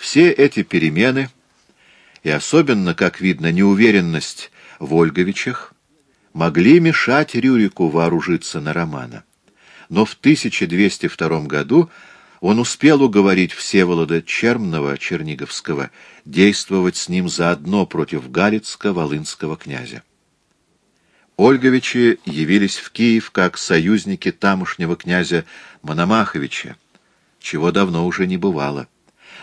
Все эти перемены, и особенно, как видно, неуверенность в Ольговичах, могли мешать Рюрику вооружиться на Романа. Но в 1202 году он успел уговорить Всеволода Чермного Черниговского действовать с ним заодно против Галицко-Волынского князя. Ольговичи явились в Киев как союзники тамошнего князя Мономаховича, чего давно уже не бывало.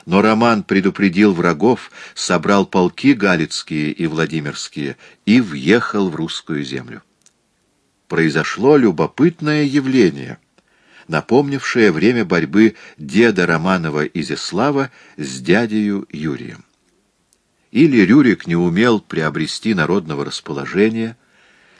Но Роман предупредил врагов, собрал полки галицкие и владимирские и въехал в русскую землю. Произошло любопытное явление, напомнившее время борьбы деда Романова Изяслава с дядею Юрием. Или Рюрик не умел приобрести народного расположения,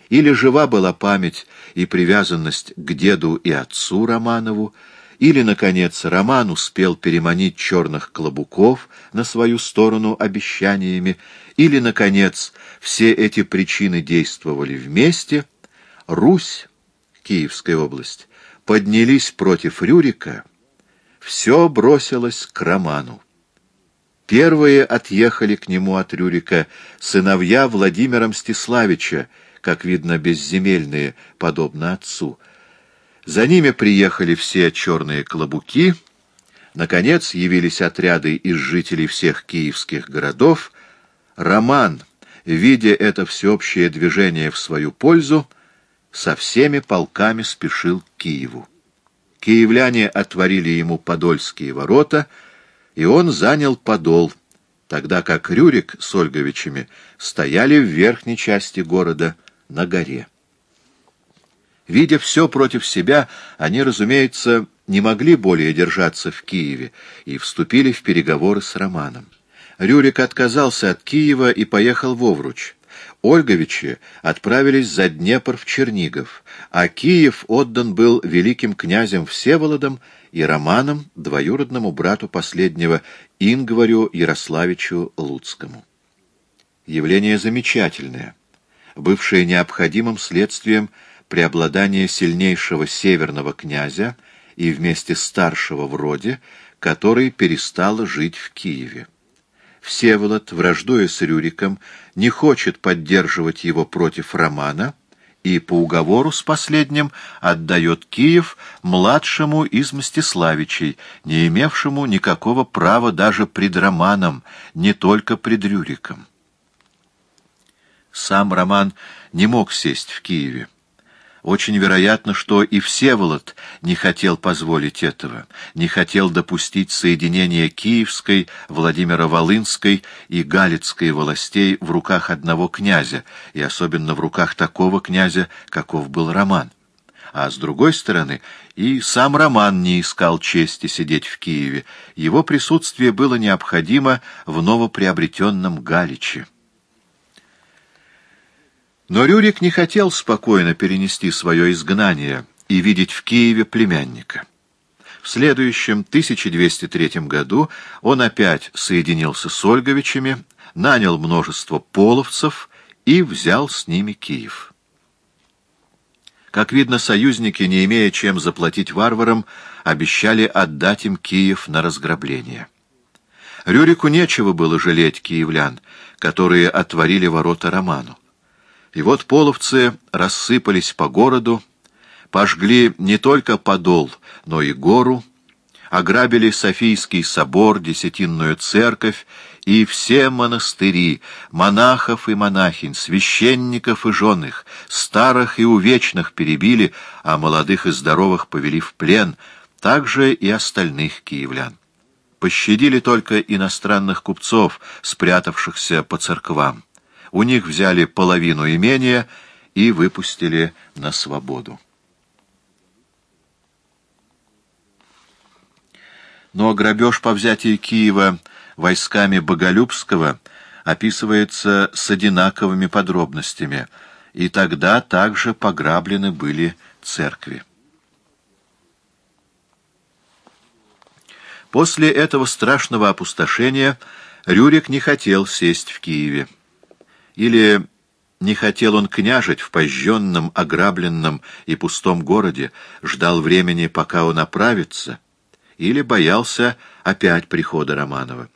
или жива была память и привязанность к деду и отцу Романову, или, наконец, Роман успел переманить черных клобуков на свою сторону обещаниями, или, наконец, все эти причины действовали вместе, Русь, Киевская область, поднялись против Рюрика, все бросилось к Роману. Первые отъехали к нему от Рюрика сыновья Владимира Мстиславича, как видно, безземельные, подобно отцу, за ними приехали все черные клобуки. Наконец явились отряды из жителей всех киевских городов. Роман, видя это всеобщее движение в свою пользу, со всеми полками спешил к Киеву. Киевляне отворили ему подольские ворота, и он занял подол, тогда как Рюрик с Ольговичами стояли в верхней части города на горе. Видя все против себя, они, разумеется, не могли более держаться в Киеве и вступили в переговоры с Романом. Рюрик отказался от Киева и поехал в Овруч. Ольговичи отправились за Днепр в Чернигов, а Киев отдан был великим князем Всеволодом и Романом, двоюродному брату последнего, Ингварю Ярославичу Луцкому. Явление замечательное, бывшее необходимым следствием преобладание сильнейшего северного князя и вместе старшего в роде, который перестал жить в Киеве. Всеволод, враждуя с Рюриком, не хочет поддерживать его против Романа и по уговору с последним отдает Киев младшему из Мстиславичей, не имевшему никакого права даже пред Романом, не только пред Рюриком. Сам Роман не мог сесть в Киеве. Очень вероятно, что и Всеволод не хотел позволить этого, не хотел допустить соединения Киевской, Владимира-Волынской и Галицкой властей в руках одного князя, и особенно в руках такого князя, каков был Роман. А с другой стороны, и сам Роман не искал чести сидеть в Киеве, его присутствие было необходимо в новоприобретенном Галиче. Но Рюрик не хотел спокойно перенести свое изгнание и видеть в Киеве племянника. В следующем 1203 году он опять соединился с Ольговичами, нанял множество половцев и взял с ними Киев. Как видно, союзники, не имея чем заплатить варварам, обещали отдать им Киев на разграбление. Рюрику нечего было жалеть киевлян, которые отворили ворота Роману. И вот половцы рассыпались по городу, пожгли не только подол, но и гору, ограбили Софийский собор, Десятинную церковь и все монастыри, монахов и монахинь, священников и жен старых и увечных перебили, а молодых и здоровых повели в плен, также и остальных киевлян. Пощадили только иностранных купцов, спрятавшихся по церквам. У них взяли половину имения и выпустили на свободу. Но грабеж по взятии Киева войсками Боголюбского описывается с одинаковыми подробностями, и тогда также пограблены были церкви. После этого страшного опустошения Рюрик не хотел сесть в Киеве. Или не хотел он княжить в пожженном, ограбленном и пустом городе, ждал времени, пока он оправится, или боялся опять прихода Романова.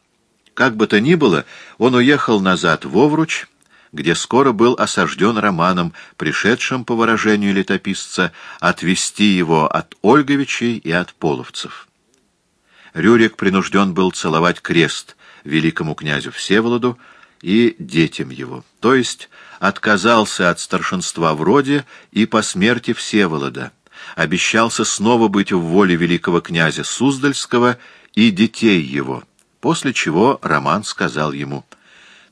Как бы то ни было, он уехал назад в Овруч, где скоро был осажден Романом, пришедшим, по выражению летописца, отвести его от Ольговичей и от половцев. Рюрик принужден был целовать крест великому князю Всеволоду и детям его, то есть отказался от старшинства в роде и по смерти Всеволода, обещался снова быть в воле великого князя Суздальского и детей его, после чего Роман сказал ему,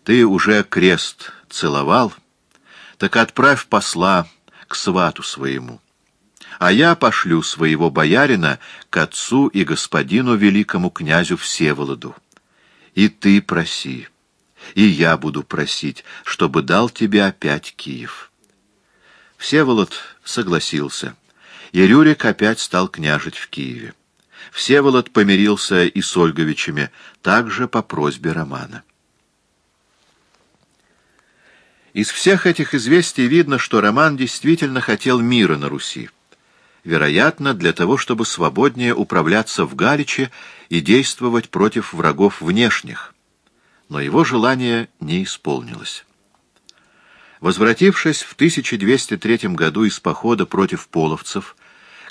«Ты уже крест целовал, так отправь посла к свату своему» а я пошлю своего боярина к отцу и господину великому князю Всеволоду. И ты проси, и я буду просить, чтобы дал тебе опять Киев. Всеволод согласился, и Рюрик опять стал княжить в Киеве. Всеволод помирился и с Ольговичами, также по просьбе Романа. Из всех этих известий видно, что Роман действительно хотел мира на Руси вероятно, для того, чтобы свободнее управляться в Галиче и действовать против врагов внешних. Но его желание не исполнилось. Возвратившись в 1203 году из похода против половцев,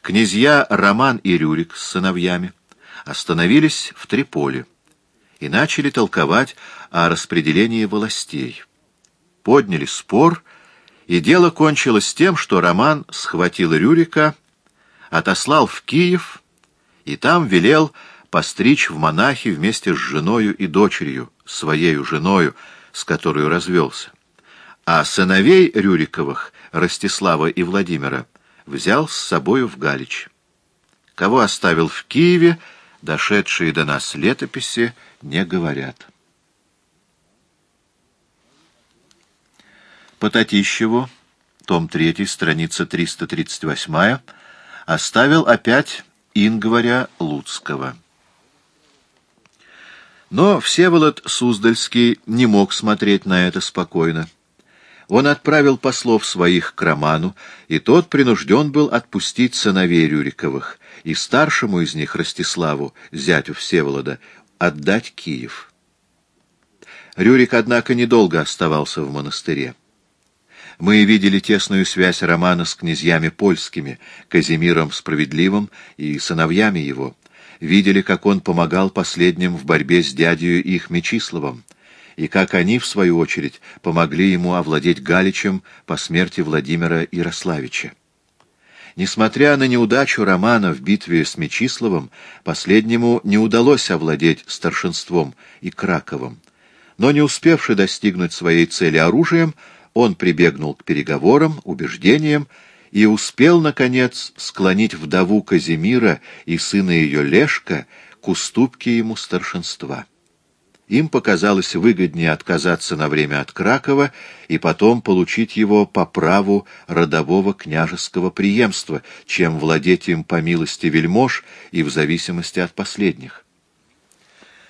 князья Роман и Рюрик с сыновьями остановились в Триполи и начали толковать о распределении властей. Подняли спор, и дело кончилось тем, что Роман схватил Рюрика отослал в Киев и там велел постричь в монахи вместе с женою и дочерью, своею женою, с которой развелся. А сыновей Рюриковых, Ростислава и Владимира, взял с собою в Галич. Кого оставил в Киеве, дошедшие до нас летописи не говорят. По том 3, страница 338 оставил опять Ингваря Луцкого. Но Всеволод Суздальский не мог смотреть на это спокойно. Он отправил послов своих к Роману, и тот принужден был отпустить сыновей Рюриковых, и старшему из них, Ростиславу, зятю Всеволода, отдать Киев. Рюрик, однако, недолго оставался в монастыре. Мы видели тесную связь Романа с князьями польскими, Казимиром Справедливым и сыновьями его. Видели, как он помогал последним в борьбе с дядью их Мечиславом, и как они, в свою очередь, помогли ему овладеть Галичем по смерти Владимира Ярославича. Несмотря на неудачу Романа в битве с Мечиславом, последнему не удалось овладеть старшинством и Краковом. Но не успевший достигнуть своей цели оружием, он прибегнул к переговорам, убеждениям и успел, наконец, склонить вдову Казимира и сына ее Лешка к уступке ему старшинства. Им показалось выгоднее отказаться на время от Кракова и потом получить его по праву родового княжеского преемства, чем владеть им по милости вельмож и в зависимости от последних.